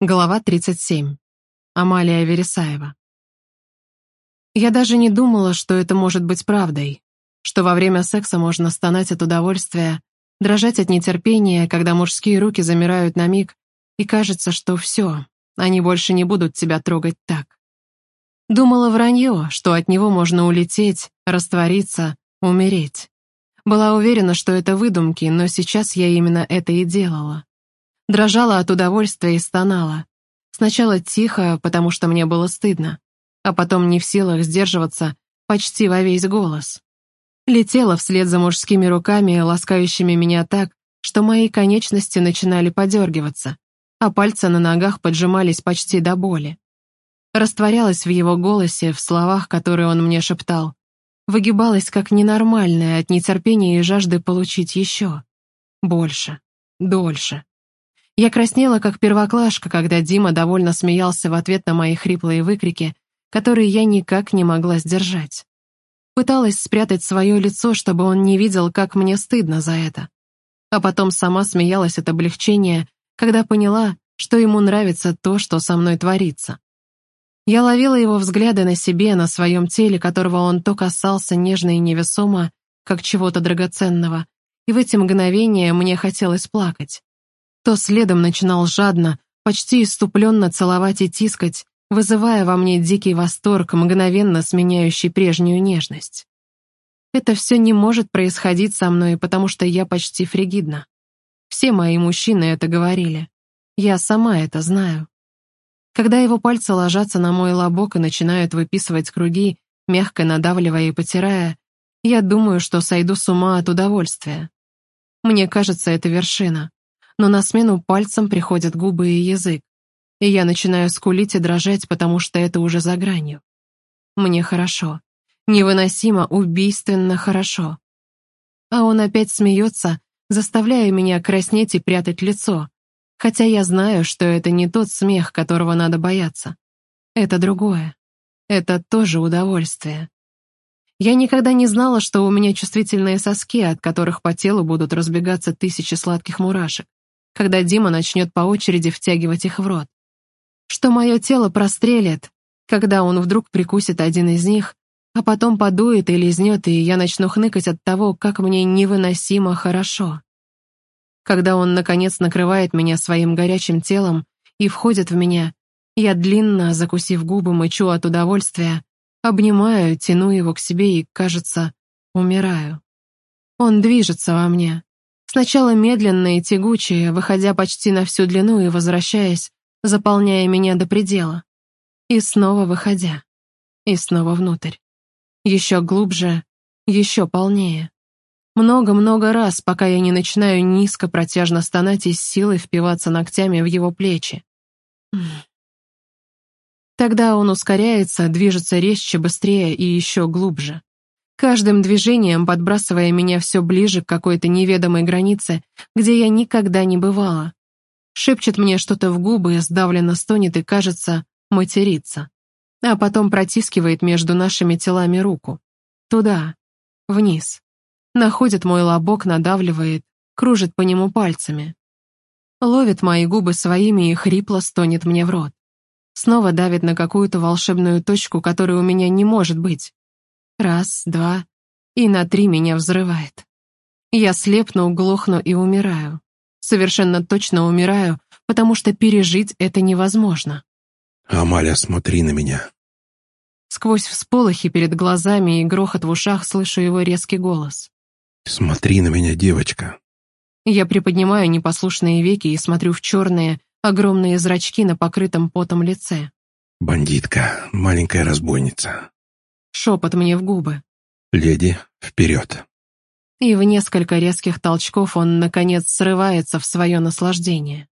Глава 37. Амалия Вересаева. Я даже не думала, что это может быть правдой, что во время секса можно стонать от удовольствия, дрожать от нетерпения, когда мужские руки замирают на миг, и кажется, что все, они больше не будут тебя трогать так. Думала вранье, что от него можно улететь, раствориться, умереть. Была уверена, что это выдумки, но сейчас я именно это и делала. Дрожала от удовольствия и стонала. Сначала тихо, потому что мне было стыдно, а потом не в силах сдерживаться почти во весь голос. Летела вслед за мужскими руками, ласкающими меня так, что мои конечности начинали подергиваться, а пальцы на ногах поджимались почти до боли. Растворялась в его голосе, в словах, которые он мне шептал. Выгибалась как ненормальная от нетерпения и жажды получить еще. Больше, дольше. Я краснела, как первоклашка, когда Дима довольно смеялся в ответ на мои хриплые выкрики, которые я никак не могла сдержать. Пыталась спрятать свое лицо, чтобы он не видел, как мне стыдно за это. А потом сама смеялась от облегчения, когда поняла, что ему нравится то, что со мной творится. Я ловила его взгляды на себе, на своем теле, которого он то касался нежно и невесомо, как чего-то драгоценного, и в эти мгновения мне хотелось плакать то следом начинал жадно, почти иступленно целовать и тискать, вызывая во мне дикий восторг, мгновенно сменяющий прежнюю нежность. Это все не может происходить со мной, потому что я почти фригидна. Все мои мужчины это говорили. Я сама это знаю. Когда его пальцы ложатся на мой лобок и начинают выписывать круги, мягко надавливая и потирая, я думаю, что сойду с ума от удовольствия. Мне кажется, это вершина но на смену пальцам приходят губы и язык, и я начинаю скулить и дрожать, потому что это уже за гранью. Мне хорошо. Невыносимо, убийственно хорошо. А он опять смеется, заставляя меня краснеть и прятать лицо, хотя я знаю, что это не тот смех, которого надо бояться. Это другое. Это тоже удовольствие. Я никогда не знала, что у меня чувствительные соски, от которых по телу будут разбегаться тысячи сладких мурашек когда Дима начнет по очереди втягивать их в рот. Что мое тело прострелит, когда он вдруг прикусит один из них, а потом подует и лизнет, и я начну хныкать от того, как мне невыносимо хорошо. Когда он, наконец, накрывает меня своим горячим телом и входит в меня, я длинно, закусив губы, мычу от удовольствия, обнимаю, тяну его к себе и, кажется, умираю. Он движется во мне, Сначала медленно и тягучее, выходя почти на всю длину и возвращаясь, заполняя меня до предела. И снова выходя. И снова внутрь. Еще глубже, еще полнее. Много-много раз, пока я не начинаю низко протяжно стонать и с силой впиваться ногтями в его плечи. Тогда он ускоряется, движется резче, быстрее и еще глубже каждым движением подбрасывая меня все ближе к какой-то неведомой границе, где я никогда не бывала. Шепчет мне что-то в губы, сдавленно стонет и, кажется, матерится. А потом протискивает между нашими телами руку. Туда, вниз. Находит мой лобок, надавливает, кружит по нему пальцами. Ловит мои губы своими и хрипло стонет мне в рот. Снова давит на какую-то волшебную точку, которой у меня не может быть. Раз, два, и на три меня взрывает. Я слепну, глохну и умираю. Совершенно точно умираю, потому что пережить это невозможно. «Амаля, смотри на меня». Сквозь всполохи перед глазами и грохот в ушах слышу его резкий голос. «Смотри на меня, девочка». Я приподнимаю непослушные веки и смотрю в черные, огромные зрачки на покрытом потом лице. «Бандитка, маленькая разбойница, шепот мне в губы. «Леди, вперед!» И в несколько резких толчков он, наконец, срывается в свое наслаждение.